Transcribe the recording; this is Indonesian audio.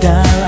Dan.